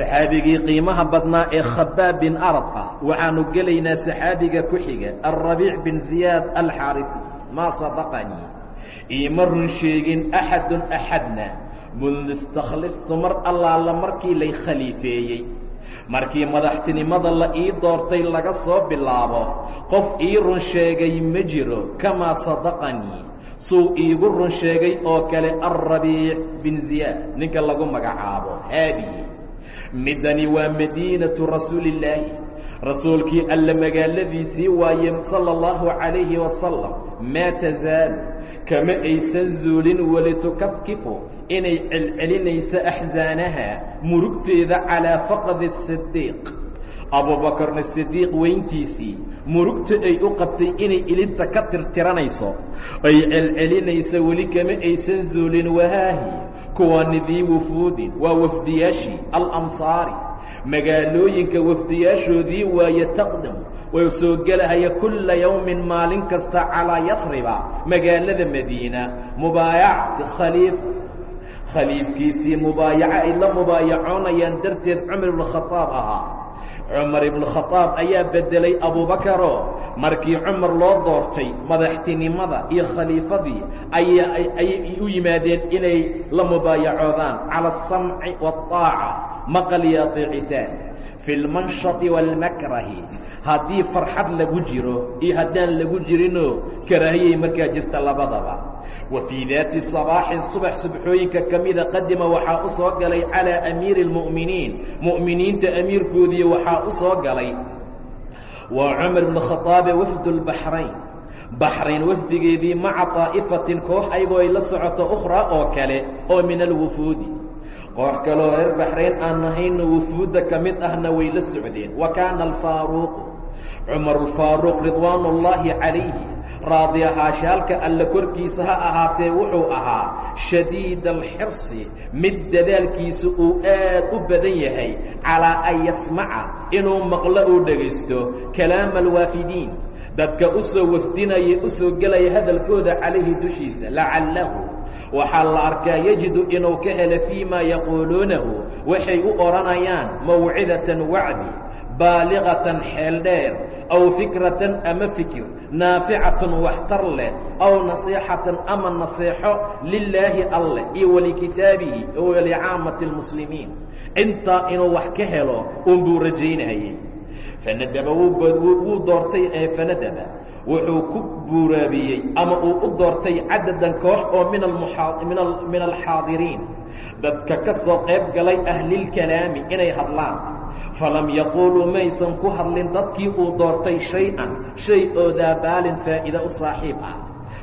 saxaabigii qiimaha badnaa ee khabaab bin arad ah waxaanu gelaynaa saxaabiga ku xiga alrabiic bin ziyaad alxaarifi maa sadaqanii iima run sheegin axadun axadna. Mundu istakhliftu mar allaala markii lay khaliifeeyey. Markii madaxtinimada la ii doortay laga soo bilaabo qof ii run sheegay ma jiro kamaa sadaqanii suu iigu run sheegay oo kale alrabiic bin ziyaad ninka lagu magacaabo haadihi midani waa madiinatu rasuulillaahi rasuulkii alla magaaladiisii waaye sala allahu calayhi wasalam maa tasaalu kama aysan zuulin walitukafkifu inay celcelinayso axsaanaha murugteeda calaa faqdi sidiiq abuubakarna sidiiq weyntiisii murugta ay u qabtay inay ilinta ka tirtiranayso ay celcelinaysa weli kama aysan zuulin wahaahi kuwaanidii wufuudin waa wafdiyaashii alamsaari. Magaalooyinka wafdiyaashoodii waaye taqdam way soo gelahaya kulla yowmin maalin kasta calaa yafriba magaalada madiina. Mubaayacati khaliifa khaliifkiisii mubaayaco ay la mubaayacoonayaan darteed cumar ibnu khadaab ahaa. Cumar ibnu khadaab ayaa beddelay abuubakaroo markii cumar loo doortay madaxtinimada iyo khaliifadii ayaa ayay u yimaadeen inay la mubaayacoodaan cala asamci waاطaaca maqal iyo aطeecitaan fi اlmanshati wاlmakrahi haddii farxad lagu jiro iyo haddaan lagu jirinoo karaahiyay markaa jirta labadaba wa fii daati sabaaxin subax subxooyinka ka mida qadima waxaa u soo galay calىa amiiri اlmu'miniin mu'miniinta amiirkoodii waxaa u soo galay waa cumar bn khaaabe wafdu اlbaxrayn baxrayn wafdigeedii maca طaa'ifatin koox ayagoo ay la socoto ukhraa oo kale oo min alwufuudi koox kaloo reer baxrayn aan nahayno wufuudda ka mid ahna way la socdeen. Wa kaana alfaaruuqu cumar alfaaruuq ridwaan ullaahi calayhi raadi ahaashaalka alla korkiisa ha ahaatee wuxuu ahaa shadiid alxirsi mid dadaalkiisa uu aad u badan yahay. Calaa an yasmaca inuu maqlo uu dhegaysto. Kalaama alwaafidiin dadka u soo wafdinaya u soo gelaya hadalkooda calayhi dushiisa lacallahu. Waxaa la arkaa yejidu inuu ka helo fii ma yaquuluunahu. Waxay u odhanayaan mawcidatan wacdi baaliqatan xeel dheer aw fikratan ama fikir naaficatan waxtar leh aw nasiixatan ama naseexo lilaahi alleh iyo walikitaabihi walicaamati اlmuslimiin intaa inuu wax ka helo unbuu rajaynayay fanadaba wuu doortay ee fanadaba wuxuu ku buuraabiyey ama uu u doortay cadadan koox oo min alxaadiriin dadka ka soo qayb galay ahlilkalaami inay hadlaan falam yaquuluu maysan ku hadlin dadkii uu doortay shay-an shay oo daabaalin faa'iida u saaxiib ah.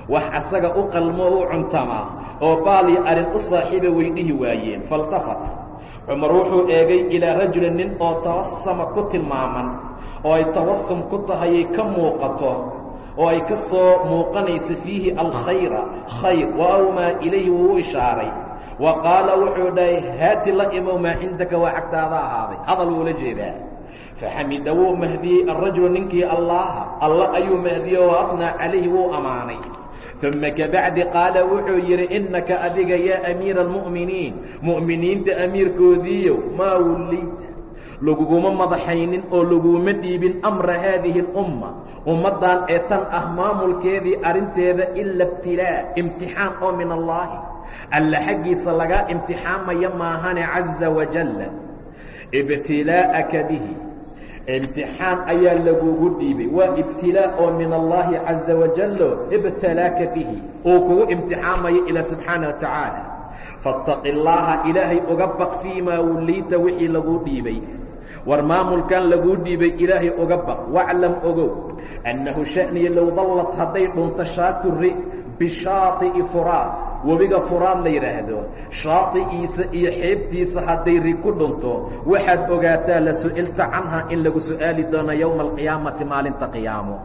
Wax asaga u qalmo u cuntamaa oo baaliyo arrin u saaxiiba way dhihi waayeen. Faltafata cumar wuxuu eegay ilaa rajulin nin oo tawasama ku tilmaaman oo ay tawasum ku tahayay ka muuqato oo ay ka soo muuqanaysa fiihi alkhayra. Khayr wa awmaa ilayhi wuu ishaaray wa qaala wuxuu dhahay haati la imow maa cindaka? Waa xagtaada ahaaday. Hadal wuula jeedaa. Faxamida wuu mahdiyey alrajulu ninkii allaaha. Alla ayuu mahdiye oo afnaa calayhi wuu ammaanay uma kabacdi qaala wuxuu yidhi innaka adiga yaa amiira almu'miniin. Mu'miniinta amiirkoodiiyow maa wullayta laguguma madaxaynin oo laguma dhiibin amra haadihi اlumma ummaddan ee tan ah maamulkeedii arrinteeda ila ibtilaa imtixaan oo min allaahi alla xaggiisa lagaa imtixaamaya maahane caza wajalla ibtilaa'aka bihi. Imtixaan ayaa lagugu dhiibay. Waa ibtilaa oo min allaahi caza wajalo ibtalaaka bihi. Uu kugu imtixaamayo ilaa subxaana wa tacaala. Faاtaqi llaaha ilaahay uga baq fii maa wulliita wixii laguu dhiibay. War maamulkan laguu dhiibay ilaahay uga baq. Waclam ogow annahu sha'niya low dallad hadday dhunto shaaturi bishaati'i furaad webiga furaad la yidhaahdo shaati'iisa iyo xeebtiisa hadday ri ku dhunto waxaad ogaataa la su'ilta canha in lagu su'aali doono yowma alqiyaamati maalinta qiyaamo.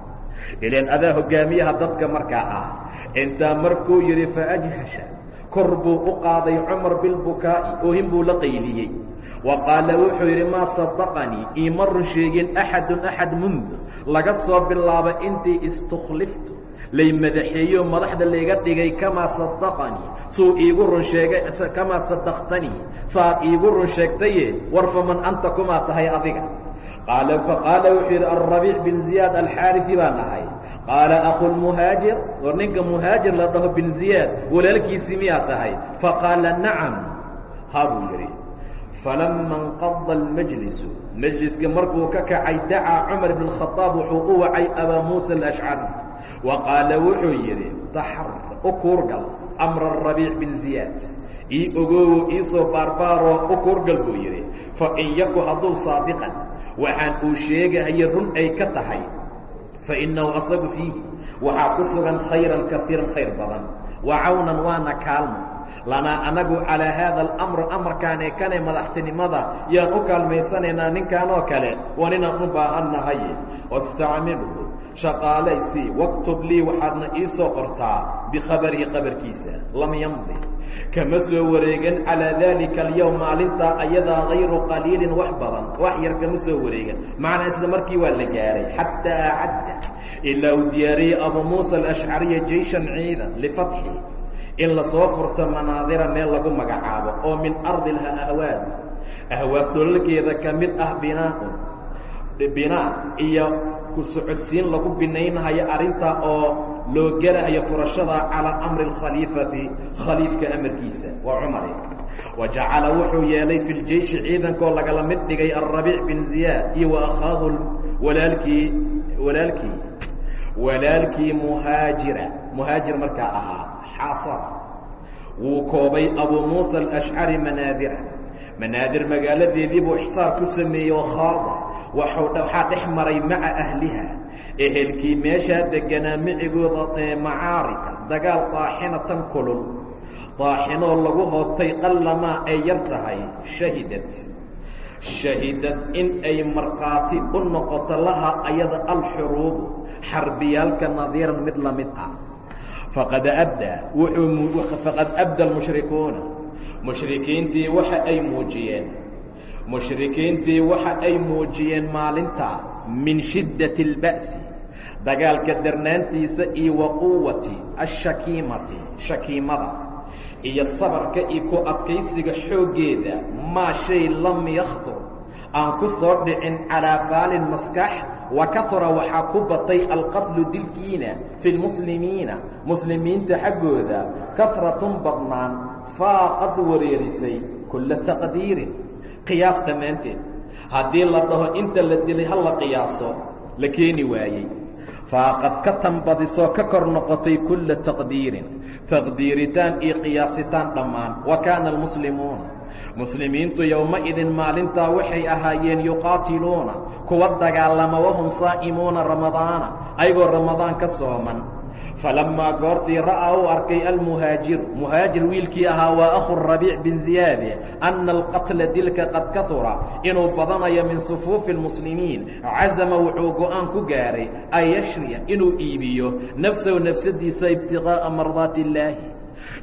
Ilaan adaa hogaamiyaha dadka markaa ah intaa markuu yidhi faajhasha kor buu u qaaday cumar bilbukaa'i oohin buu la qayliyey. Wa qaala wuxuu yidhi maa sadaqanii iima run sheegin axadun axad mundu laga soo bilaabo intii istukhliftu lay madaxeeyo madaxda layga dhigay kamaa sadaqanii suu iigu run sheegay kamaa sadaqtanii saad iigu run sheegtaye war faman anta kumaa tahay adiga. Qaala faqaala wuxuu yidhi alrabiic bin ziyaad alxaariثi baan ahay. Qaala aku lmuhaajir war ninka muhaajir la dhaho bin ziyaad walaalkiisii miyaa tahay. Faqaala nacam. Ha buu yidhi. Falama inqada almajlisu majliska markuu ka kacay dacaa cumar bn khaaab wuxuu u wacay abaa muusa alashcari wa qaala wuxuu yidhi taxar u kuurgal amra rabiic bin ziyaad. Ii ogoowo iisoo baarbaaroo u kuurgal buu yidhi. Fain yaku hadduu saadiqan waxaan uu sheegahayo run ay ka tahay fainahu asagu fiihi waxaa ku sugan khayran kaiiran khayr badan. Wa cawnan waana kaalmo. Lanaa anagu calaa haada alamr amarkaanee kane madaxtinimada yaan u kaalmaysanaynaa ninkanoo kale waa ninaan u baahannahay. Wastacmilhu shaqaalaysii waktub lii waxaadna ii soo qortaa bikhabarihi qabarkiisa lam yamdi. Kama soo wareegan calaa daalika alyowm maalintaa ayadaa hayru qaliilin wax badan wax yar kama soo wareegan macnaa isla markii waa la gaaray xataa acadda ilaa uu diyaariyey abuu muusa alashcariya jeyshan ciidan lifatxi. In la soo furto manaadira meel lagu magacaabo oo min ardi ahwaas. Ahwaas dholalkeeda ka mid ah binaaun binaa iyo ku socodsiin lagu binaynhayo arrintaa oo loo gelahayo furashada calaa amri اkhaliifati khaliifka amarkiisa waa cumare wa jacala wuxuu yeelay fi ljeishi ciidankoo lagala mid dhigay alrabiic bin ziyaad iyo wa akhaahu walaalkii walaalkii walaalkii muhaajira muhaajir markaa ahaa xaasara. Wuu koobay abuu muusa alashcari manaadira. Manaadir magaaladeedii ixsaar ku sameeyey oo khaada waxaa dhex maray maca ahliha. Ehelkii meeshaa deganaa micigooda macaarika dagaal daaxinatan kulul. Daaxinoo lagu hoobtay qallamaa ay yar tahay shahidad shahidad in ay markhaati u noqoto laha ayada alxuruubu xarbiyaalka nadiiran mid la mid ah. Faqad abda faqad abda almushrikuuna. Mushrikiintii waxa ay muujiyeen mushrikiintii waxa ay muujiyeen maalinta min shiddati اlba'si dagaalka darnaantiisa iyo wa quwati ashakiimati shakiimada iyo sabarka iyo ku adkaysiga xooggeeda. Maa shay lam yakhdur aan ku soo dhicin calaa baalin maskax wa kahura waxaa ku batay alqatlu dilkiina fi lmuslimiina muslimiinta xaggooda kahratun badnaan faaqad wareerisay kulla taqdiirin qiyaas dhammaanteed. Haddii la dhaho inta la dilay ha la qiyaaso la keeni waayey. Faaqad ka tanbadisoo ka kor noqotay kulla taqdiirin taqdiiritaan iyo qiyaasitaan dhammaan. Wa kaana almuslimuuna muslimiintu yowma-idin maalintaa waxay ahaayeen yuqaatiluuna kuwa dagaalama wahum saa'imuuna ramadaana ayagoo ramadaan ka sooman falammaa goortii ra'aa uu arkay almuhaajiru muhaajir wiilkii ahaa waa akhu rabiic bin ziyaade anna alqatla dilka qad kahura inuu badanayo min sufuufi اlmuslimiin cazama wuxuu go'aan ku gaaray an yashriya inuu iibiyo nafsahu nafsadiisa ibtiqaa'a mardaati illaahi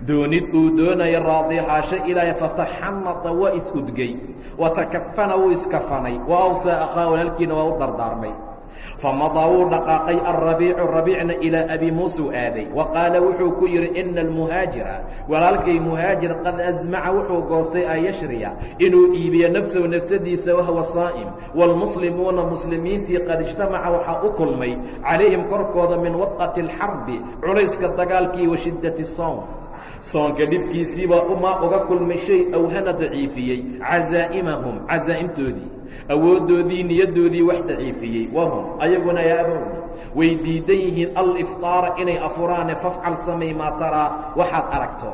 doonid uu doonayo raadiixaasho ilaahay fataxanata waa is-udgay watakafana wuu iskafanay wa awsaa akhaa walaalkiina waa u dardaarmay famadaa wuu dhaqaaqay alrabiicu rabiicna ilaa abi muusuu aaday wa qaala wuxuu ku yidhi ina almuhaajira walaalkay muhaajir qad asmaca wuxuu goostay an yashriya inuu iibiyo nafsahu nafsadiisa wahwa saa'im waalmuslimuuna muslimiintii qad ijtamaca waxaa u kulmay calayhim korkooda min wadqati alxarbi culayska dagaalkii wa shiddati sawm soonka dhibkiisiibaa umaa uga kulmay shay awhana daciifiyey cazaa'imahum cazaa'imtoodii awooddoodii niyaddoodii wax daciifiyey. Wahum ayaguna yaabowni way diidan yihiin alifطaara inay afuraane fafcal samay maa taraa waxaad aragto.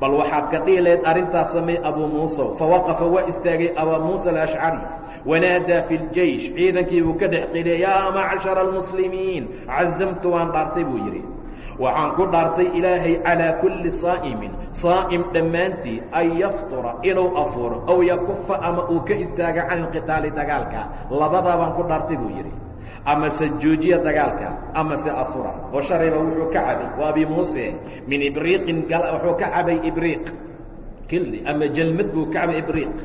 Bal waxaad ka dhihi lahayd arrintaas samay abuu muusow fawaqafa waa istaagay abaa muusa alashcari wanaadaa fi ljeish ciidankii buu ka dhex qiliyay yaa macshara almuslimiin cazamtu waan dhaartay buu yidhi waxaan ku dhaartay ilaahay calىa kulli saa'imin. Saa'im dhammaantii an yafطura inuu afuro aw yakufa ama uu ka istaago can inqitaali dagaalka. Labadaa baan ku dhaartay buu yidhi. Amase joojiya dagaalka amase afura. Oo shalayba wuxuu ka cabay waa abi muuse min ibriiqin wuxuu ka cabay ibriiq. Kildi ama jalmad buu kacba ibriiq.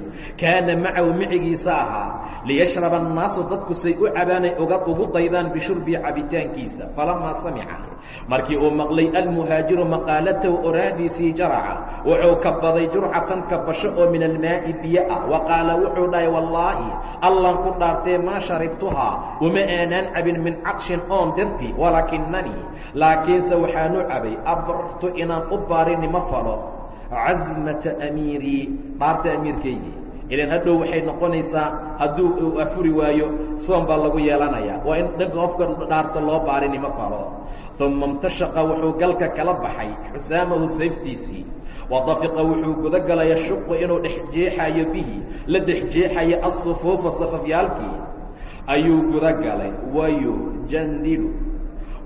Kaana macahu micigiisa ahaa liyashraba annaasu dadku say u cabaanay uga ugu daydaan bishurbii cabitaankiisa. Falamaa samica markii uu maqlay almuhaajiru maqaalatahu oraahdiisii jaraca wuxuu kabaday jurcatan kabasho oo min almaa'i biyo ah wa qaala wuxuu dhahay wallaahi allan ku dhaartee maa sharibtuhaa uma aanaan cabin min cadshin oon dirti walaakinanii laakiinse waxaanu cabay abartu inaan u baarinimo falo. Casmata amiirii dhaarta amiirkaygii ilan hadhow waxay noqonaysaa hadduu uu afuri waayo soon baa lagu yeelanayaa. Waa in dhanka qofka dhaarta loo baarinimo falo. Uma اmtashaqa wuxuu galka kala baxay xusaamahu sayftiisii. Wadafiqa wuxuu guda galay yashuqu inuu dhexjeexayo bihi la dhexjeexayo asufuufa safafyaalkii. Ayuu guda galay wayujandilu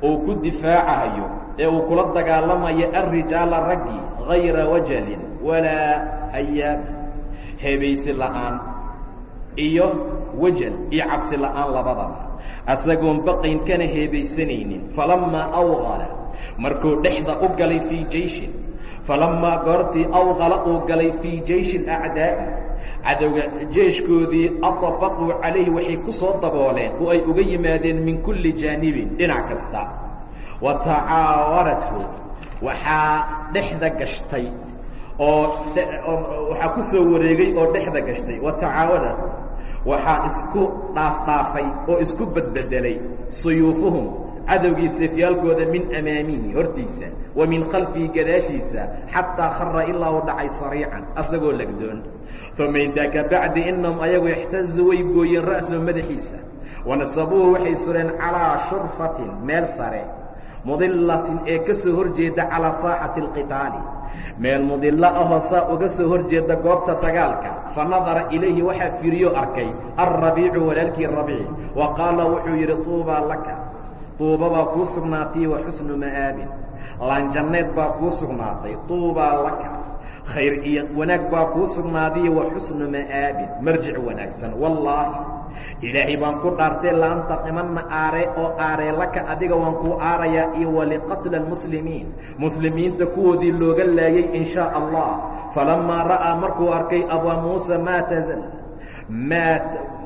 uu ku difaacayo ee uu kula dagaalamayo alrijaala raggii gayra wajalin walaa hayaab hebaysi la'aan iyo wajal iyo cabsi la'aan labadaba. Asagoon baqayn kana heebaysanaynin falamaa awqala markuu dhexda u galay fii jeyshin. Falamaa goortii awqala uu galay fii jeyshi alacdaa'i cadowga jeeshkoodii aطabaquu calayhi waxay ku soo dabooleen. Oo ay uga yimaadeen min kulli jaanibin dhinac kasta. Wa tacaawarathu waxaa dhexda gashtay oo waxaa ku soo wareegay oo dhexda gashtay. Wa tacaawarat waxaa isku dhaafdhaafay oo isku badbedelay suyuufuhum cadowgii seefyaalkooda min amaamihi hortiisa wa min khalfihi gadaashiisa xataa khara ilaa uu dhacay sariican asagoo legdoon uma intaa ka bacdi inahum ayagu ixtazuu way gooyeen ra'sahu madaxiisa. Wanasabuuhu waxay sureen calaa shurfatin meel sare mudillatin ee ka soo hor jeeda calaa saaxati alqitaali. Meel mudillo ahoo saa uga soo hor jeeda goobta dagaalka fa nadara ilayhi waxaa fiiriyo arkay alrabiicu walaalkii rabiic wa qaala wuxuu yidhi tuubaa laka. Tuuba baa kuu sugnaatay wa xusnu ma'aabin. Laanjanneed baa kuu sugnaatay tuubaa laka khayr iyo wanaag baa kuu sugnaadiy wa xusnu ma'aabin marjic wanaagsan. Wallaahi ilaahay baan ku dhaartay laantaqimanna aare oo aaree laka adiga waan kuu aarayaa iyo waliqatla almuslimiin. Muslimiinta kuwoodii looga laayay in shaa allah. Falamaa ra'aa markuu arkay abaa muuse maa tazal? Maa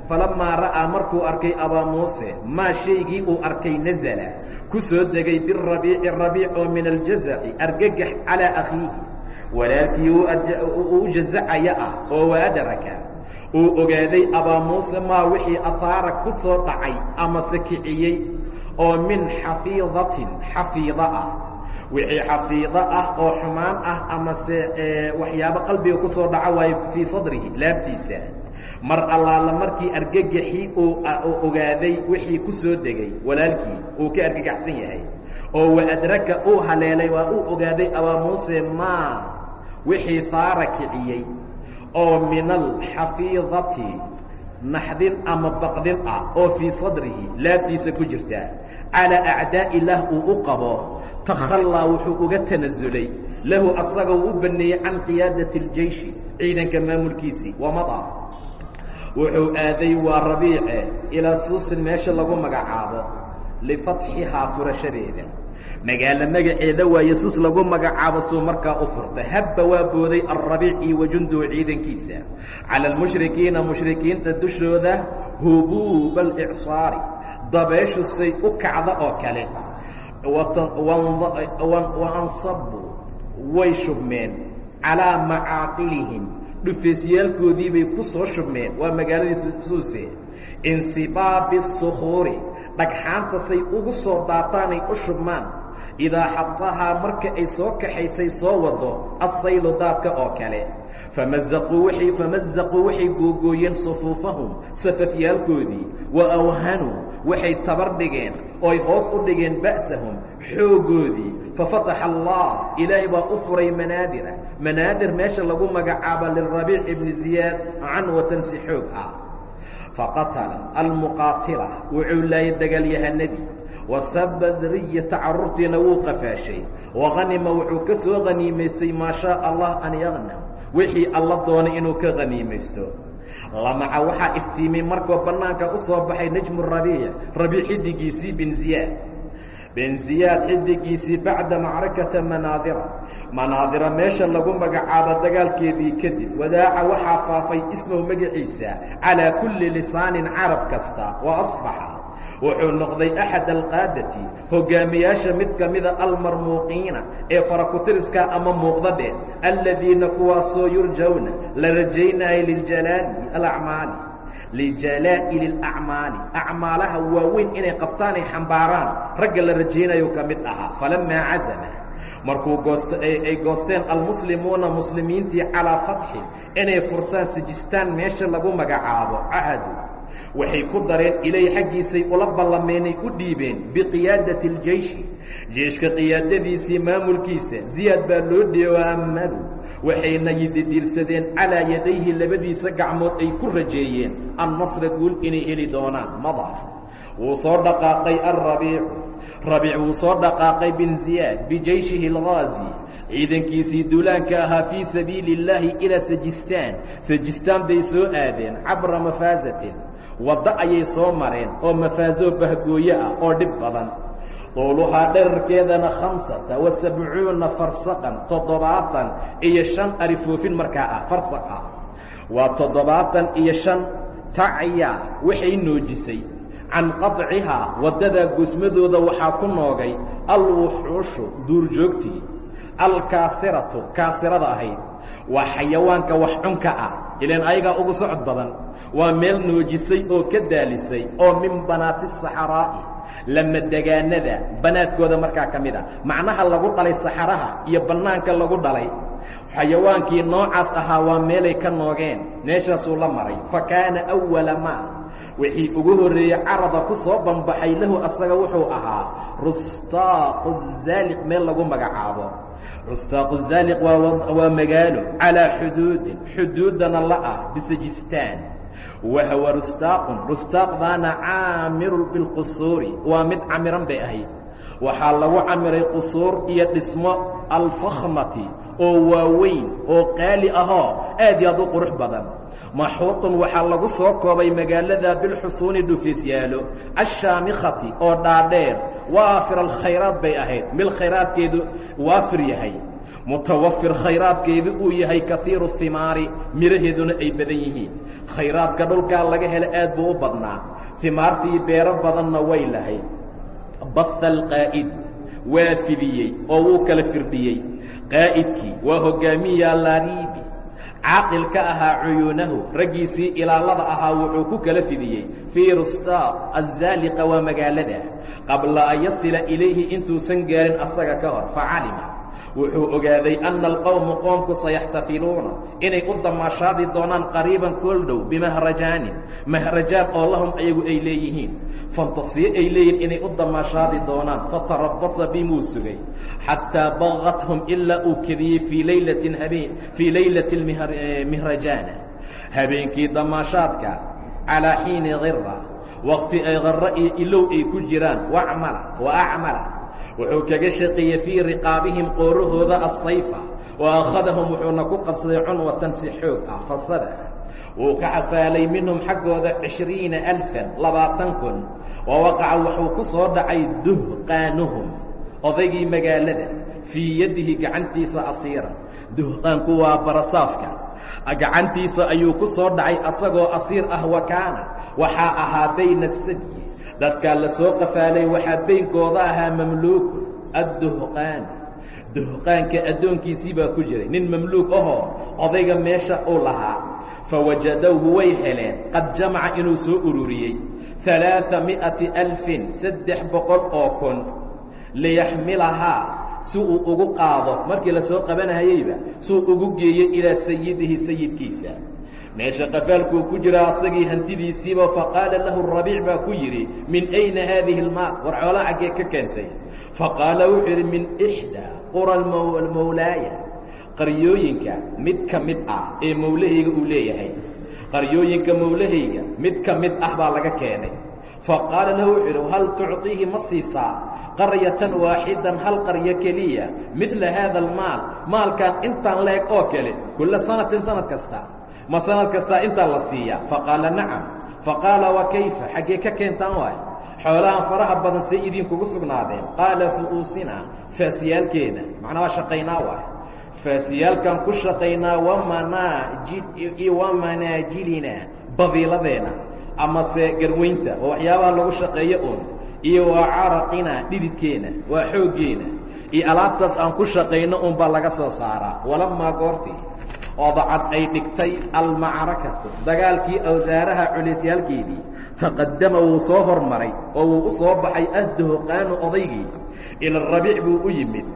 falamaa ra'aa markuu arkay abaa muuse maa shaygii uu arkay nazala? Ku soo degay birabiici rabiic oo min aljazaci argagax calaa akhiihi walaalkii uu jazacaya ah oo waadaraka uu ogaaday abaa muuse maa wixii ahaara ku soo dhacay amase kiciyey oo min xafiidatin xafiida ah. Wixii xafiido ah oo xumaan ah amase waxyaabo qalbiga ku soo dhaco waayo fii sadrihi laabtiisa. Mar allaala markii argagaxii uu ogaaday wixii ku soo degay walaalkii uu ka argagaxsan yahay oo waadraka uu haleelay waa uu ogaaday abaa muuse maa wixii haara kiciyey oo min alxafiidati naxdin ama baqdin ah oo fii sadrihi laabtiisa ku jirta calaa acdaa'i illaah uu u qabo takhallaa wuxuu uga tanasulay lahu asagoo u baneeyey can qiyaadati اljeyshi ciidanka maamulkiisii wamada wuxuu aaday waa rabiice ilaa suusin meesha lagu magacaabo lifatxihaa furashadeeda magaalo magaceeda waaye sus lagu magacaabo suu markaa u furta habba waa booday alrabiic iyo wajunduhu ciidankiisa. Cala almushrikiina mushrikiinta dushooda hubuuba alicsaari dabeeshu say u kacda oo kale. Wa ansabu way shubmeen. Calaa macaaqilihim. Dhufaysyaalkoodii bay ku soo shubmeen. Waa magaaladii suuse insibaabi sukhuuri dhagxaanta say ugu soo daataanay u shubmaan idaa xatahaa marka ay soo kaxaysay soo wado assaylu daadka oo kale famazaquu waay famazaquu waxay googooyeen sufuufahum safafyaalkoodii wa awhanuu waxay tabar dhigeen ooy hoos u dhigeen ba'sahum xooggoodii fafataxa allah ilaahay baa u furay manaadira manaadir meesha lagu magacaabo lirabiic ibni ziyaad canwatan si xoog ah faqatala almuqaatila wuxuu laayay dagaalyahanadii wasabadriyata carruurtiina wuu qafaashay wahanima wuxuu ka soo haniimaystay maa shaa allah an yaqnam wixii alla doonay inuu ka haniimaysto lamaca waxaa iftiimay markuu bannaanka u soo baxay najmu rabiic rabiic xidigiisii bin ziyaad bin ziyaad xidigiisii bacda macrakata manaadira manaadira meesha lagu magacaabo dagaalkeedii kadib wadaaca waxaa faafay ismow magaciisa calaa kulli lisaanin carab kasta wa asbaxa wuxuu noqday axad alqaadati hogaamiyaasha mid ka mida almarmuuqiina ee farakutiriska ama muuqda dheh aladiina kuwaasoo yurjawna la rajaynaayo liljalaali alacmaali. Lijalaa'ili alacmaali acmaalaha waaweyn inay qabtaanay xambaaraan. Ragga la rajaynayo ka mid ahaa falamaa cazama. Markuu goost ay goosteen almuslimuuna muslimiintii calaa fatxin inay furtaan sijistaan meesha lagu magacaabo cahadu waxay ku dareen ilay xaggiisay ula ballameenay u dhiibeen biqiyaadati اljeyshi jeeshka qiyaadadiisii maamulkiisa ziyaad baa loo dhiiwaamadu waxayna yididiirsadeen calaa yadayhi labadiisa gacmood ay ku rajeeyeen annasra guul inay heli doonaan. Madar wuu soo dhaqaaqay alrabiicu rabiic wuu soo dhaqaaqay bin ziyaad bijeyshihi algaazi ciidankiisii duulaanka ahaa fii sabiili اllaahi ilaa sajistaan. Sajistaan bay soo aadeen cabra mafaasatin waddo ayay soo mareen oo mafaasoo bahgooye ah oo dhib badan. Duuluhaa dherarkeedana khamsata wa sabcuuna farsaqan toddobaatan iyo shan arifoofin markaa ah farsaq ah waa toddobaatan iyo shan tacya waxay noojisay. Can qaطcihaa waddadaa gusmadooda waxaa ku noogay alwuxuushu duurjoogtii alkaasiratu kaasirada ahayd. Waa xayawaanka wax cunka ah ilaan ayagaa ugu socod badan waa meel noojisay oo ka daalisay oo min banaati saxaraa'i. Lama degaanada banaadkooda markaa ka mid a. Macnaha lagu dhalay saxaraha iyo bannaanka lagu dhalay xayawaankii noocaas ahaa waa meelay ka noogeen. Meeshaasuu la maray. Fa kaana awala maa wixii ugu horreeyey carada ku soo banbaxay lahu asaga wuxuu ahaa rustaaqu zaaliq meel lagu magacaabo. Rustaaqu zaaliq waa magaalo calaa xuduudin. Xuduudana la ah bisajistaan wahuwa rustaaqun rustaaqdaana caamiru bilqusuuri waa mid camiran bay ahayd waxaa lagu camiray qusuur iyo dhismo alfakhmati oo waaweyn oo qaali ahoo aad iyo aad u qurux badan maxuutun waxaa lagu soo koobay magaalada bilxusuuni dhufiisyaalo ashaamikhati oo dhaadheer waafir alkhayraad bay ahayd mil khayraadkeedu waafir yahay mutawafir khayraadkeedu uu yahay kaiiru himaari miraheeduna ay badan yihiin khayraadka dhulkaa laga helo aad buu u badnaa. Himaartii beero badanna way lahayd baha alqaa'id waa fidiyey oo wuu kala firdhiyey. Qaa'idkii waa hogaamiya lariibi caaqilka ahaa cuyuunahu raggiisii ilaalada ahaa wuxuu ku kala fidiyey. Fii rustaaq azaaliqa waa magaalada. Qabla an yasila ilayhi intuusan gaarin asaga ka hor facalima wuxuu ogaaday anna alqowmu qoomku sayaxtafiluuna inay u damaashaadi doonaan qariiban kool dhow bimahrajaanin mahrajaan oo lahum ayagu ay leeyihiin. Fantasiye ay leeyihiin inay u damaashaadi doonaan fatarabasa bimuu sugay xataa bagathum ilaa uu kediyey fii laylatin habeen fii laylati mihrajaana. Habeenkii damaashaadka calaa xiini kira waqti ay kara iyo ilow ay ku jiraan wacmala wa acmala wuxuu kaga shaqeeyey fii riqaabihim qoorahooda asayfa wa akhadahum wuxuuna ku qabsaday cunwatan si xoog ah fasada. Wuu ka cafaalay minhum xaggooda cishriina alfan labaatan kun wa waqaca wuxuu ku soo dhacay duhqaanuhum odaygii magaalada fii yadihi gacantiisa asiiran. Duhqaanku waa barasaafka gacantiisa ayuu ku soo dhacay asagoo asiir ah wa kaana waxaa ahaa bayna sadyi dadkaa la soo qafaalay waxaa beynkooda ahaa mamluuku adduhqaan. Duhqaanka addoonkiisii baa ku jiray. Nin mamluuk ahoo odayga meesha uu lahaa. Fawajadowhu way heleen. Qad jamaca inuu soo ururiyey. Alaaa mi'ati alfin saddex boqol oo kun. Liyaxmilahaa si uu ugu qaado. Markii la soo qabanahayeyba suu ugu geeyo ilaa sayidihi sayidkiisa meesha qafaalkuu ku jiraa asagii hantidiisiiba faqaala lahu rabiic baa ku yidhi min ayna haadihi almaa? War xoolaa caggee ka keentay. Faqaala wuxuu yidhi min ixdaa qura mawlaaya qaryooyinka mid ka mid ah ee mowlahayga uu leeyahay. Qaryooyinka mowlahayga mid ka mid ah baa laga keenay. Faqaala lahu wuxuu yidhi hal tucطiihi ma siisaa? Qaryatan waaxidan hal qaryo keliya midla haada almaal maalkan intaan la eg oo kale kulla sanatin sanad kasta ma sanad kastaa intaa la siiyaa faqaala nacam. Faqaala wa kayfa? Xaggee ka keentaan waay. Xoolahan faraha badan say idinkugu sugnaadeen. Qaala fu'uusina. Faasiyaalkeena macnaa waa shaqaynaa waay. Faasiyaalkan ku shaqaynaa wamanaaji wa manaajilina. Badiiladeena amase garweynta. Oo waxyaabaha lagu shaqeeyo uun. Iyo waa caraqina dhididkeena. Waa xooggeena. Iyo alaabtaas aan ku shaqayno un baa laga soo saaraa. Walamaa goortii odacad ay dhigtay almacrakatu. Dagaalkii awsaaraha culeysyaalkeedii taqadama wuu soo hormaray oo wuu u soo baxay ahdahoqaanu odaygii. Ila rabiic buu u yimid.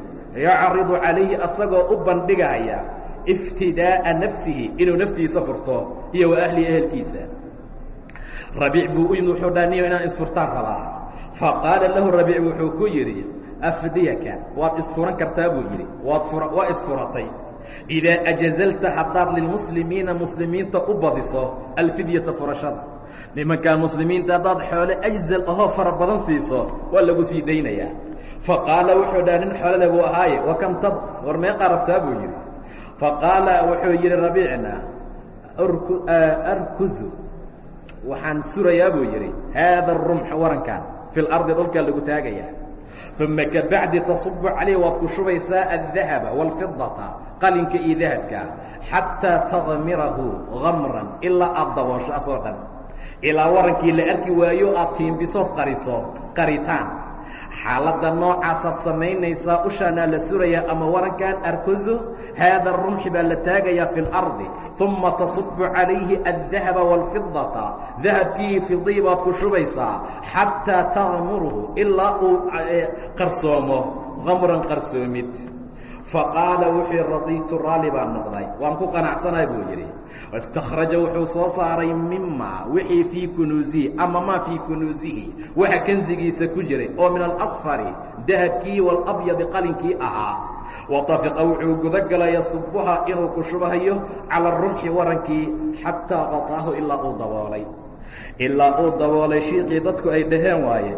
Yacridu calayhi asagoo u bandhigaya iftidaa'a nafsihi inuu naftiisa furto iyo wa ahlihi ehelkiisa. Rabiic buu u yimid wuxuu dhaa niyo inaan isfurtaan rabaa. Faqaala lahu rabiic wuxuu ku yidhi afdiyaka waad isfuran kartaa buu yidhi. Waad fura waa isfuratay idaa ajazalta haddaad lilmuslimiina muslimiinta u badiso alfidyata furashada nimankaa muslimiinta haddaad xoole ajzal ahoo fara badan siiso waa lagu sii daynayaa faqaala wuxuu dhaha nin xoolale buu ahaaye wa kam tad war meeqaa rabtaa buu yidhi faqaala wuxuu yidhi rabiicna arkuzu waxaan surayaa buu yidhi haada rumxa warankan fi lardi dhulkaa lagu taagayaa uma kabacdi tasubu calayh waad ku shubaysaa aldahaba wاlfidata qalinka iyo dahabka xataa tadmirahu gamran ilaa aad daboosho asoo dhan. Ilaa warankii la arki waayo aad tiimbisood qariso qaritaan. Xaaladda noocaasaad samaynaysaa ushaanaa la surayaa ama warankan arkuzo haada rumxi baa la taagayaa fi اlardi uma tasubu calayhi aldahaba wاlfidata dahabkii fidii baad ku shubaysaa xataa tagmurhu ilaa uu qarsoomo gamran qarsoomid faqaala wuxuu radiitu raalli baa noqday. Waan ku qanacsanay buu yidhi. Waاstakhraja wuxuu soo saaray mima wixii fii kunuusihi ama maa fii kunuusihi. Waxa kansigiisa ku jiray oo min alasfari dahabkii wاlabyadi qalinkii ahaa. Watafiqa wuxuu guda galay yasubuha inuu ku shubahayo cala rumxi warankii xataa qataahu ilaa uu daboolay. Ilaa uu daboolay shiiqii dadku ay dhaheen waaye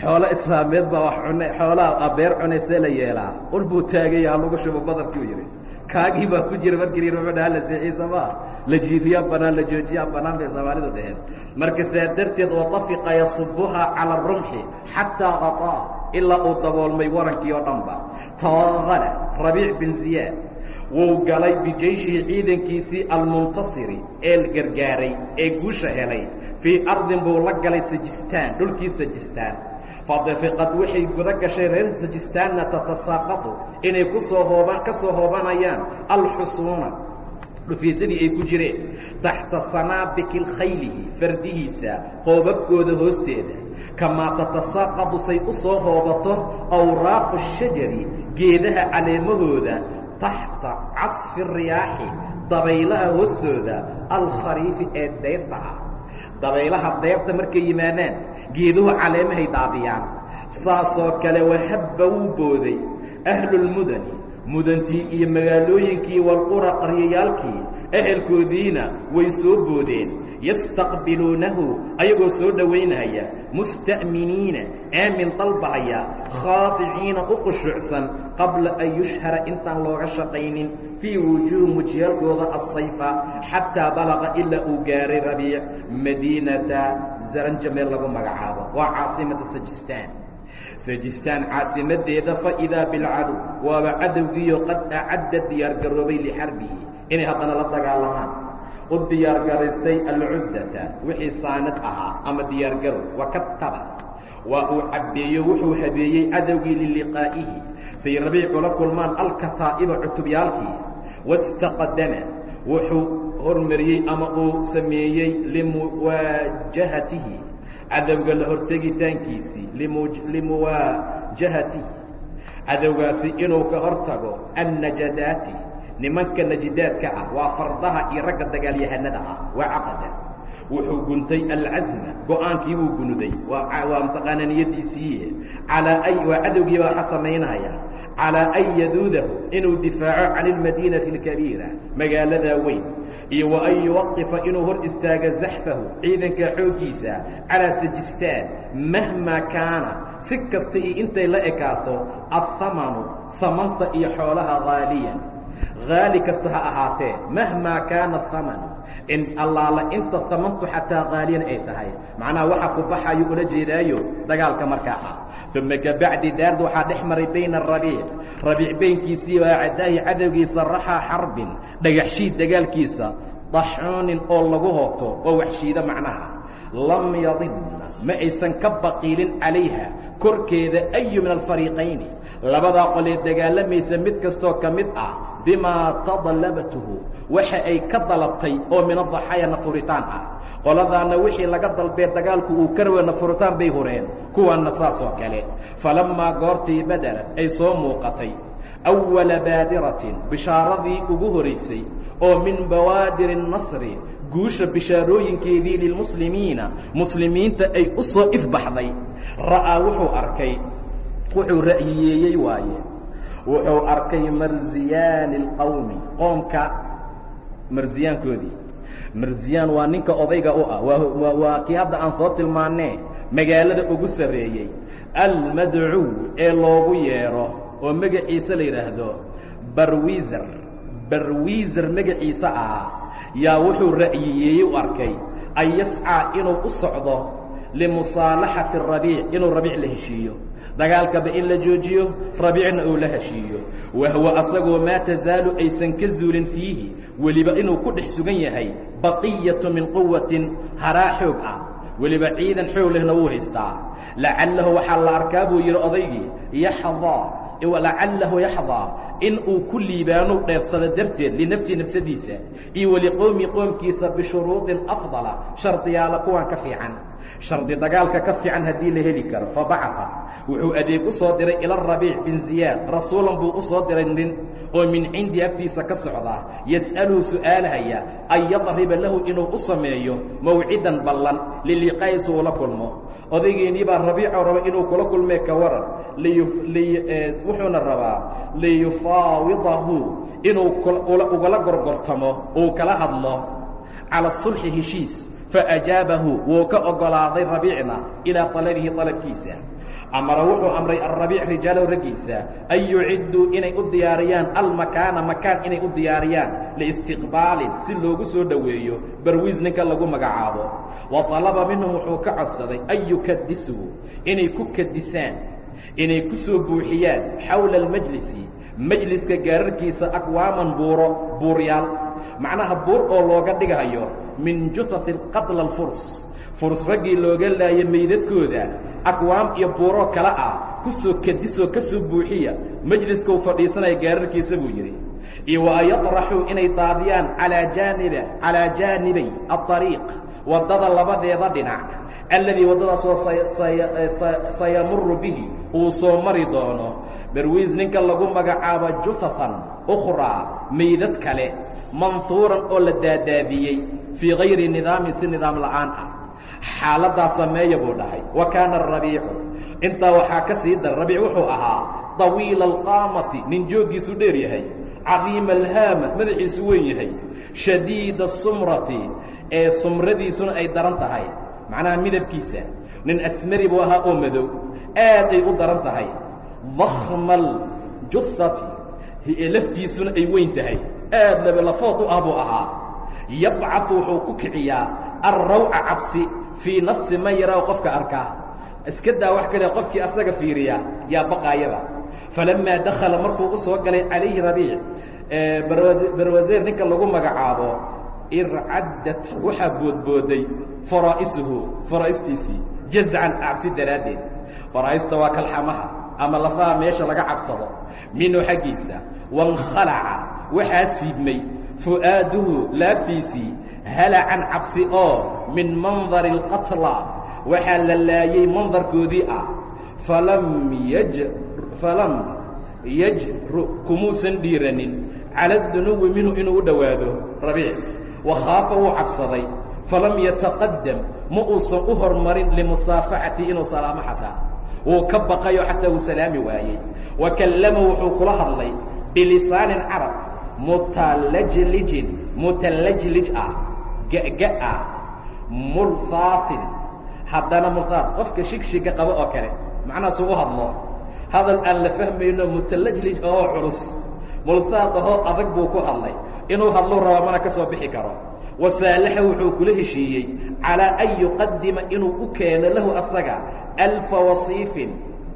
xoolo islaameed baa wax cune xoolaha beer cunaysee la yeelaa. Ul buu taagaya ha lagu shubo badarkuu yidhi. Kaagii baa ku jira markii wuxuu dhaha la seexiisa maa la jiifiyaa banaan la joojiyaa banaan bay soomaalidu dhaheen. Marka saa darteed watafiqa yasubuha cala arumxi xataa qataa ilaa uu daboolmay warankii oo dhanba. Tawaqala rabiic bin ziyaad wuu galay bijeyshihi ciidankiisii almuntasiri ee gargaaray ee guusha helay. Fii ardin buu la galay sajistaan dhulkii sajistaan fadafiqad waxay guda gashay reer sajistaanna tatasaaqadu inay ku soo hoobaan ka soo hoobanayaan alxusuuna dhufiisadii ay ku jireen taxta sanaabiki khaylihi fardihiisa qoobabkooda hoosteeda. Kamaa tatasaaqadu say u soo hoobato awraaqu shajari geedaha caleemahooda taxta casfi riyaaxi dabaylaha hoostooda alkhariifi ee dayrta ah. Dabaylaha deyrta markay yimaadaan geeduhu caleemahay daadiyaan. Saasoo kale wahabba wuu booday. Ahlulmudani mudantii iyo magaalooyinkii walqura qaryayaalkii ehelkoodiina way soo boodeen. Yastaqbiluunahu ayagoo soo dhowaynaya musta'miniina aamin dalbahaya. Khaadiciina u qushuucsan qabla an yushhara intaan looga shaqaynin fii wujuuhi mujiyaalkooda asayfa xataa balaqa ilaa uu gaaray rabiic madiinata zaranjameel lagu magacaabo waa caasimata sajistaan. Sajistaan caasimadeeda faidaa bilcadow waaba cadowgiiyo qad acadda diyaargaroobay lixarbihi inay haddana la dagaalamaan. U diyaargaraystay alcuddata wixii saanad ahaa ama diyaargarow wakataba waa uu cabbeeyo wuxuu habeeyey cadowgii liliqaa'ihi. Say rabiicu la kulmaan alkataa'iba cutubyaalkii wastaqdama wuxuu hormariyey ama uu sameeyey limuwaajahatihi. Cadowga la hortegitaankiisii limuwaajahatihi. Cadowgaasi inuu ka hor tago annajadaati nimanka najidaadka ah waa fardaha iyo ragga dagaalyahanada ah waa caqada wuxuu guntay alcasma go'aankii buu gunuday. Waa mtaqaana niyadiisiiye alaa ay waa cadowgii baa waxa samaynaya calaa an yaduudahu inuu difaaco can ilmadiinati alkabiira magaalada weyn. Iyo wa an yuwaqifa inuu hor istaago zaxfahu ciidanka xooggiisa calaa sajistaan mahmaa kaana. Si kasta iyo intay la ekaato athamanu hamanta iyo xoolaha haaliyan haali kasta ha ahaatee mahmaa kaana athamanu in allaala inta hamantu xataa qaaliyan ay tahay. Macnaha waxa ku baxayo ula jeedaayo dagaalka markaa ah. Uma kabacdi daard waxaa dhex maray bayna arabiic rabiic beynkiisii waa cadaahi cadowgiisa raxaa xarbin. Dhagaxshiid dagaalkiisa daxuunin oo lagu hoobto oo waxshiida macnaha. Lam yadibna ma aysan ka baqiilin calayha korkeeda ayu min alfariiqayni. Labadaa qolee dagaalamaysa mid kastoo ka mid ah bimaa tadlabathu waxa ay ka dalabtay oo min adaxaaya nafuritaan ah. Qoladaana wixii laga dalbee dagaalku uu karwa nafuritaan bay hureen kuwaanna saasoo kale. Falammaa goortii badelad ay soo muuqatay awala baadiratin bishaaradii ugu horaysay oo min bawaadiri nasri guusha bishaarooyinkeedii lilmuslimiina muslimiinta ay u soo ifbaxday. Ra'aa wuxuu arkay wuxuu ra'yiyeeyey waaye. Wuxuu arkay marziyaani اlqowmi qoomka marziyaankoodii marziyaan waa ninka odayga u ah. Waa kii hadda aan soo tilmaannee magaalada ugu sarreeyey. Almadcuw ee loogu yeedho oo magaciisa la yidhaahdo barwizer barwizer magaciisa ahaa yaa wuxuu ra'yiyeeyey u arkay an yascaa inuu u socdo limusaalaxati rabiic inuu rabiic la heshiiyo. Dagaalkaba in la joojiyo rabiicna uu la heshiiyo. Wahwa asagoo maa tasaalu aysan ka zuulin fiihi weliba inuu ku dhex sugan yahay baqiyatu min quwatin haraa xoog ah. Weliba ciidan xoog lehna wuu haystaa. Lacallahu waxaa la arkaa buu yidhi odaygii yaxdaa lacalahu yaxdaa in uu ku liibaanu dheefsado darteed linafsihi nafsadiisa iyo waliqowmi qoomkiisa bishuruudin afdala shardiyaala kuwan ka fiican shardi dagaalka ka fiican haddii la heli karo. Fabacafa wuxuu adeeg u soo diray ila rabiic bin ziyaad. Rasuulan buu u soo diray nin oo min cindi agtiisa ka socda. Yas'aluhu su'aalahaya an yadriba lahu inuu u sameeyo mawcidan ballan liliqaa'i suu la kulmo. Odaygeenii baa rabiicoo raba inuu kula kulmee ka waran. Wuxuuna rabaa liyufaawidahu inuu ugala gorgortamo uu kala hadlo. Cala sulxi heshiis faajaabahu wuu ka ogolaaday rabiicna ilaa talabihi talabkiisa amara wuxuu amray alrabiic rijaalow raggiisa an yucidduu inay u diyaariyaan almakaana makaan inay u diyaariyaan liistiqbaalin si loogu soo dhoweeyo barwiis ninka lagu magacaabo wa talaba minhum wuxuu ka codsaday an yukadisuu inay ku kadisaan inay ku soo buuxiyaan xawla almajlisi majliska gaararkiisa akwaaman buuro buuryaal macnaha buur oo looga dhigayo min juhafi qatla alfurs. Furs raggii looga laaya meydadkooda akwaam iyo buuroo kale ah ku soo kadisoo ka soo buuxiya majliskau fadhiisanaya gaararkiisa buu yidhi. Iyo wa yaطraxuu inay daadiyaan alaa jaaniba calaa jaanibay aariiq waddada labadeeda dhinac. Alladii waddadaasoo sayamuru bihi uu soo mari doono. Barwiis ninka lagu magacaabo juhafan ukhraa meydad kale manhuuran oo la daadaadiyey fii gayri nidaamin si nidaam la'aan ah. Xaaladdaa sameeya buu dhahay. Wa kaana arabiicu intaa waxaa ka sii dar rabiic wuxuu ahaa طawiila alqaamati nin jooggiisu dheer yahay. Cadiima alhaama madaxiisu weyn yahay. Shadiida asumrati ee sumradiisuna ay daran tahay. Macnaha midabkiisa nin asmari buu ahaa oo madow aad ay u daran tahay. Dakma aljuhati laftiisuna ay weyn tahay aad labalafood u ah buu ahaa. Yabcaثu wuxuu ku kiciyaa alrawca cabsi fii nafsi man yaraa qofka arkaa. Iska daa wax kale qofkii asaga fiiriya yaa baqaayaba. Falamaa dakhala markuu u soo galay calayhi rabiic barwaseer ninka lagu magacaabo ircaddat waxaa boodbooday faraa'isuhu faraa'istiisii jazcan cabsi daraaddeed. Faraa'ista waa kalxamaha ama lafaha meesha laga cabsado. Minhu xaggiisa wankhalaca waxaa siibmay fu'aaduhu laabtiisii halacan cabsi oo min mandari اlqatla waxaa la laayey mandarkoodii ah. Falam yaj falam yajru kumuusan dhiiranin. Cala dunuwi minhu inuu u dhowaado rabiic. Wakhaafa wuu cabsaday. Falam yataqadam ma uusan u hormarin limusaafaxati inuu salaamo xataa. Wuu ka baqayo xataa uu salaami waayey wa kallama wuxuu kula hadlay bilisaanin carab mutalajlijin mutalajlij ah ga'ga ah mulhaatin haddana mulhaat qofka shigshiga qabo oo kale macnahaasuu u hadlo hadal aan la fahmayno mutalajlij ahoo culus mulhaat ahoo adag buu ku hadlay inuu hadluu rabaa mana ka soo bixi karo wasaalaxa wuxuu kula heshiiyey calaa an yuqadima inuu u keeno lahu asaga alfa wasiifin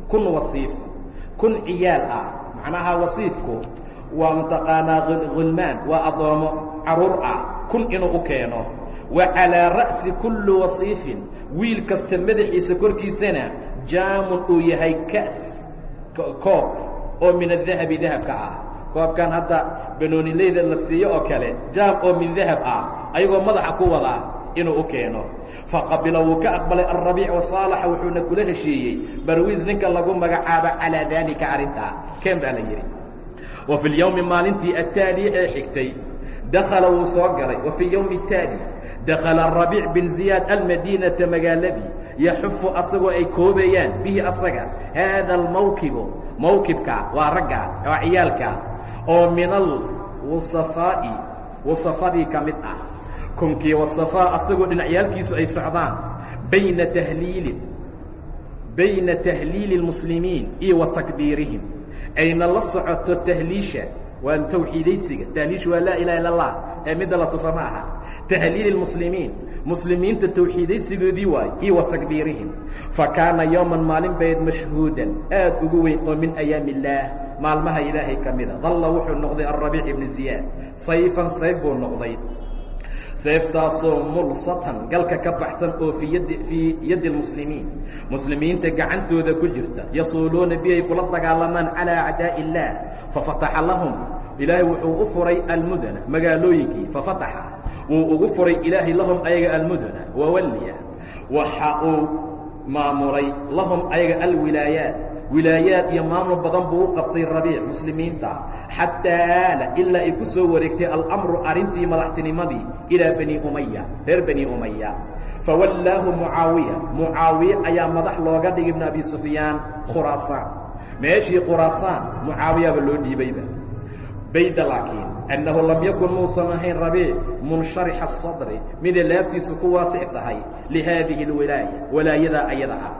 kun wasiif kun ciyaal ah macnaha wasiifku waa mataqaanaa hulmaan waa addoomo carruur ah. Kun inuu u keeno. Wa calaa ra'si kulli wasiifin. Wiil kasta madaxiisa korkiisana jaamun uu yahay ka's koob oo min adahabi dahabka ah. Koobkan hadda banoonileyda la siiyo oo kale jaam oo min dahab ah ayagoo madaxa ku wadaa inuu u keeno. Faqabila wuu ka aqbalay alrabiic wasaalaxa wuxuuna kula heshiiyey barwiis ninka lagu magacaabo calaa daalika arrintaa. Keen baa la yidhi wa fi lyowmi maalintii attaali ee xigtay dakhala wuu soo galay. Wa fi yowmi attaali dakhala arabiic bin ziyaad almadiinata magaaladii yaxufu asagoo ay koobayaan bihi asaga haada almawkibu mawkibka waa ragga waa ciyaalka oo min alwusafaa'i wasafadii ka mid ah. Kunkii wasafaa asagoo dhinacyaalkiisu ay socdaan bayna tahliilin bayna tahliili اlmuslimiin iyo wa takbiirihim ayna la socoto tahliisha waa tawxiidaysiga. Tahliisha waa laa ilaha illa اllah ee midda la tufa ma aha. Tahliili اlmuslimiin muslimiinta tawxiidaysigoodii waayo iyo wa takbiirihim. Fakaana yowman maalin bayd mashhuudan aad ugu weyn oo min ayaami illaah maalmaha ilaahay ka mida dalla wuxuu noqday alrabiic ibni ziyaad. Sayfan sayf buu noqday seeftaasoo mulsatan galka ka baxsan oo fii yadi fii yaddi اlmuslimiin muslimiinta gacantooda ku jirta yasuuluuna bi ay kula dagaalamaan calىa acdaaءi اllaah fafataxa lahum ilaahay wuxuu u furay almudana magaalooyinkii fafataxa wuu ugu furay ilaahay lahum ayaga almudana wawalliya waxa uu maamulay lahum ayaga alwilaayaat wilaayaad iyo maamul badan buu u qabtay rabiic muslimiinta. Xataa aala ilaa ay ku soo wareegtay alamru arrintii madaxtinimadii ilaa bani umaya reer bani umaya fawallaahu mucaawiya. Mucaawiye ayaa madax looga dhigay ibn abi sufyaan khuraasaan meeshii khuraasaan mucaawiyaba loo dhiibayba. Bayda laakiin annahu lam yakun muusan ahayn rabiic munsharixa asadri miday laabtiisu ku waasix tahay lihaadihi اlwilaaya walaayadaa ayada ah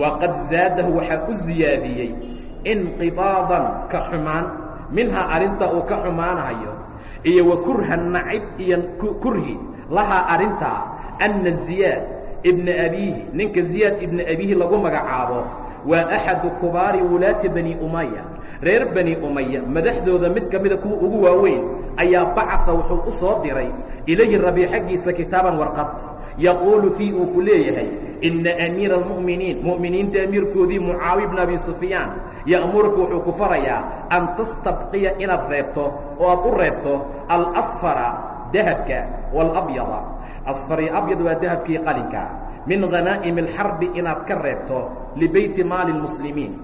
waqad zaadahu waxaa u ziyaadiyey inqibaadan ka xumaan minhaa arrinta uu ka xumaanayo iyo wa kurhan nacib iyo kurhi lahaa arrintaa anna ziyaad ibna abiihi ninka ziyaad ibna abiihi lagu magacaabo waa axadu kubaari wulaati bani umaya reer bani umaya madaxdooda mid ka mida kuwa ugu waaweyn ayaa bacaa wuxuu u soo diray ilayhi rabii xaggiisa kitaaban warqad yaquulu fii uu ku leeyahay ina amiira almu'miniin mu'miniinta amiirkoodii mucaawiya bna abi sufyaan ya'muruka wuxuu ku farayaa an tastabqiya inaad reebto oo aad u reebto alasfara dahabka waalabyada asfar iyo abyad waa dahabkii qalinka. Min hanaa'imi alxarbi inaad ka reebto libeyti maali lmuslimiin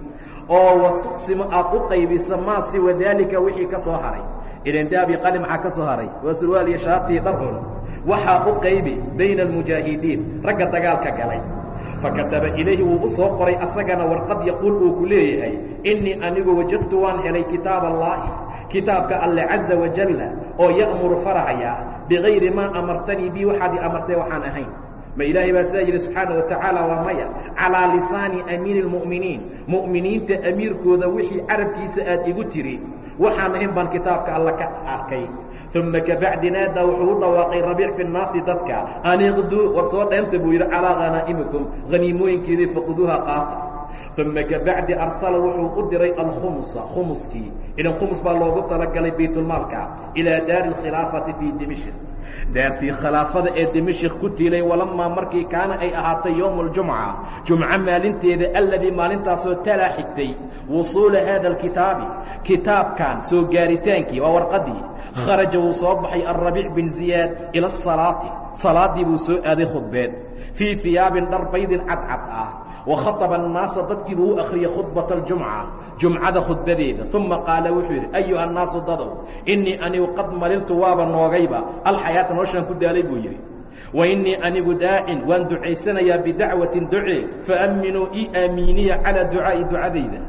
oo wa tuqsimu aad u qaybiso maa siwa wixii ka soo haray. Ilan dahabi qali maxaa ka soo haray? Waa surwaal iyo shaatii dharun waxaa u qaybi bayna almujaahidiin ragga dagaalka galay. Fakataba ilayhi wuu u soo qoray asagana warqad yaquul uu ku leeyahay innii anigu wajadtu waan helay kitaab allaahi kitaabka alle caza wajalla oo ya'muru farahaya bigayri maa amartanii bi waxaad i amartay waxaan ahayn. Ma ilaahay baa sidaa yidhi subxaana wa tacaala waa maya. Calaa lisaani amiiri اlmu'miniin mu'miniinta amiirkooda wixii carabkiisa aad igu tiri waxaan ahayn baan kitaabka alla ka arkay uma kabacdi naadaa wuxuu u dhawaaqay rabiic fi nnaasi dadka an iqduu war soo dheenta buu yidhi calaa hanaaimikum haniimooyinkeedii faquduuha qaata uma kabacdi arsala wuxuu u diray alkhumusa khumuskii idan khumus baa loogu talagalay baytulmaalka ilaa daari اlkhilaafati fii dimishk daartii khilaafada ee dimashik ku tiilay walamaa markii kaana ay ahaatay yowm اljumca jumco maalinteeda alladii maalintaasoo talaa xigtay wusuula haada اlkitaabi kitaabkan soo gaaritaankii waa warqadii kharaja wuu soo baxay alrabiic bin ziyaad ila asalaati salaaddii buu soo aaday khudbeed fii hiyaabin dhar baydin cadcad ah annaasa dadkii buu u akhriyey khudbata aljumca jumcada khudbadeeda uma qaala wuxuu yidhi ayuha annaasu dadow innii anigu qad maliltu waaba noogayba alxayaata noloshaan ku daalay buu yidhi innii anigu daacin waan ducaysanayaa bidacwatin ducee faamminuu ii aamiiniya calaa ducaa'i ducadayda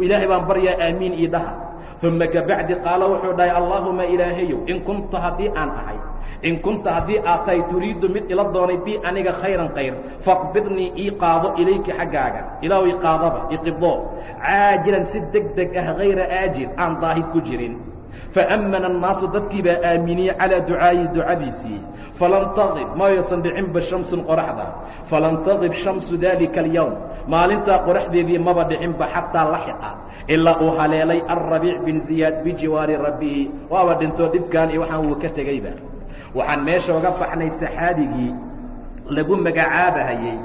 ilaahay baan baryaa aamiin ii dhaha uma kabacdi qaala wuxuu dhahay allaahuma ilaahayow in kunta haddii aan ahay in kunta haddii aad tahay turiiddu mid ila doonay bi aniga khayran khayr. Faqbidnii ii qaado ilayki xaggaaga. Ilaahu i qaadaba iqibdoo caajilan si deg deg ah hayra aajil aan daahid ku jirin. Faamana annaasu dadkii baa aaminiyey calaa ducaayi ducadiisii. Falam taqib maysan dhicinba shamsun qoraxda. Falam taqib shamsu dalika alyowm maalintaa qoraxdeedii maba dhicinba xataa laxiqa. Ilaa uu haleelay alrabiic bin ziyaad bijiwaari rabbihi. Waaba dhintoo dhibkaan iyo waxaan wuu ka tegeyba waxaan meesha oga baxnay saxaabigii lagu magacaabahayey